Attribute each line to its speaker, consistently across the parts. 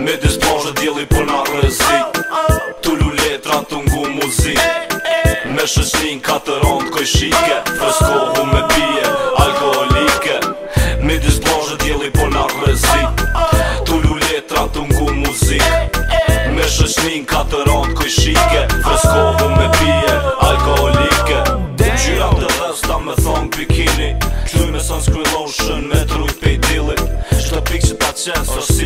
Speaker 1: Me disponjë djeli për po na rëzik Tullu letran të ngu muzik Me shëshin katër ond këj shike Freskohu me pije alkoholike Me disponjë djeli për po na rëzik Tullu letran të ngu muzik Me shëshin katër ond këj shike Freskohu me pije alkoholike Gjyra të rësta me thonë bikini Kluj me sunscreen lotion me trujt pëj dili Shtë pikë që ta qenë sërsi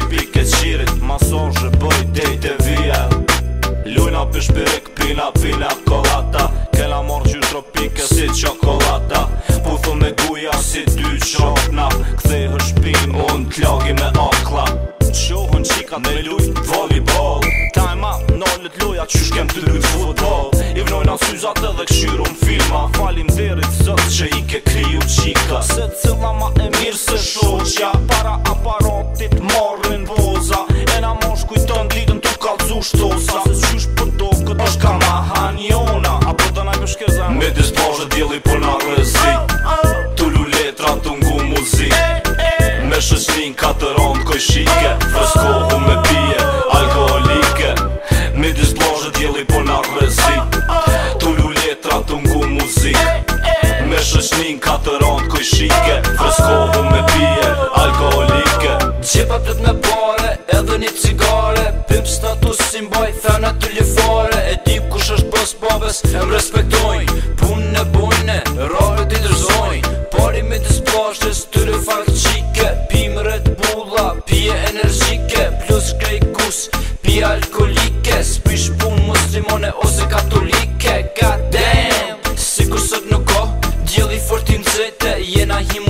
Speaker 1: shpirik pila pila kohata Kela morë gjyë tropike si qokolata Puthu me guja si dy qokna Kthe hë shpin unë t'logi me akla Qohën qika me lujt volleyball Time up, nollet loja qysh kem të lujt futbol I vnojna syzat edhe këshyru në filma Falim derit sot, që i ke kriju qika që djeli po na rëzi Tullu letra në të ngu muzik Me shëslin katëron të kojshike Freskot
Speaker 2: i alkoholike Spish pun muslimone ose katolike God damn Si kur sot nuk ko Djeli fortin zete Jena him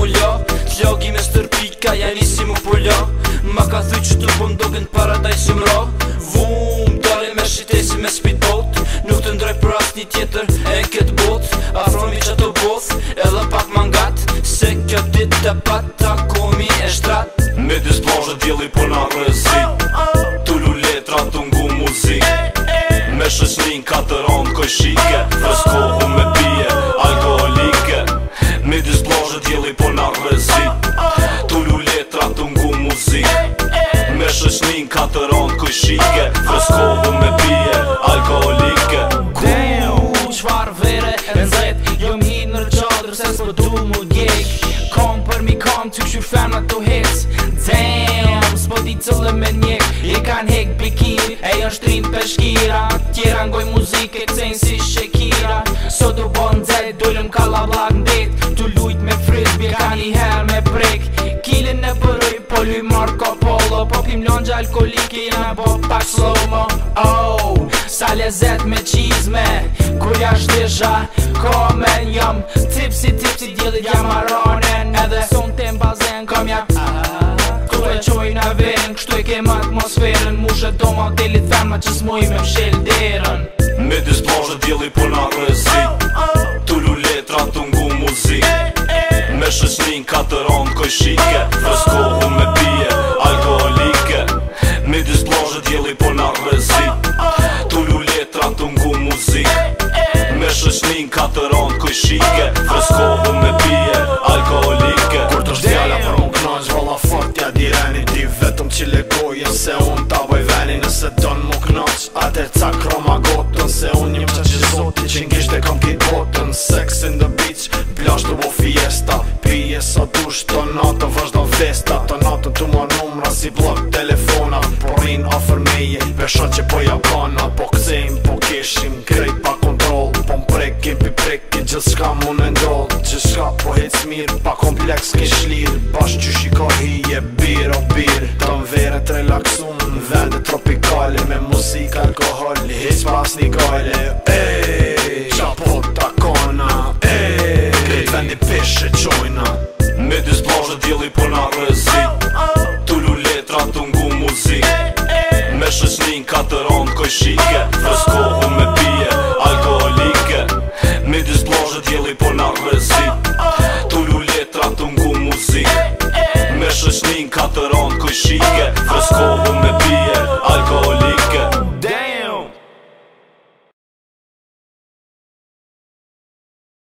Speaker 2: Tlogi me stërpika Ja nisi mu Ma ka thuj që të pon dogen para da Vum Dali me shitesi me speed boat Nuk të ndrej për asni tjetër E ket bot Afromi që të bot
Speaker 1: Edhe pak mangat Se kjo dit të pat
Speaker 3: slamë ato hits Damn, s'po di cëllë me njek E kan hek bikin, e jo shtrin për shkira Tjera ngoj muzike, cëjnë si shekira So do bon zet, dullëm ka la në dit Tu lujt me frisbee, ka një her me prek Kilin në përëj, po luj Marco Polo Po pim lonjë alkoholike, jena bo pak slomo Oh, sa lezet me qizme Kur ja shtisha, komen jam Tipsi, tipsi, djelit jam aronen Edhe son të kem atmosferën Mushe do ma delit fan ma që s'moj me mshel
Speaker 1: derën Me dy zbashë po na rëzi oh, oh. Tullu letra të muzik eh, eh. Me shësnin ka të rëndë shike oh, Freskohu me pije, alkoholike Me dy zbashë po na rëzi Tullu letra të muzik eh, Me shësnin ka të rëndë shike Freskohu me pije që legojen Se unë ta voj veni nëse donë më knoq Atër ca kroma gotën Se unë njëm që që zoti që ngisht e kam kejt botën Sex in the beach, Blasht të bo fiesta Pije sa dush të natën vazhdo vesta, Të natën të më numra si blok telefona Por rinë afer meje, besha që po japana Po këzim, po kishim, krejt pa kontrol Po më prekin, pi prekim gjithë shka më në ndoll Gjithë shka po hec mirë, pa kompleks kishim birë Tam vera të relaxum në vende tropikale Me muzika alkohol, hiç pas një gajle Ej, qapot ta kona Ej, këtë vend i qojna Me dy zbashë djeli po na rëzit Tullu letra të ngu muzik Me shësnin katëron të kojshike Fërës kohë të rëndë kuj shike me pije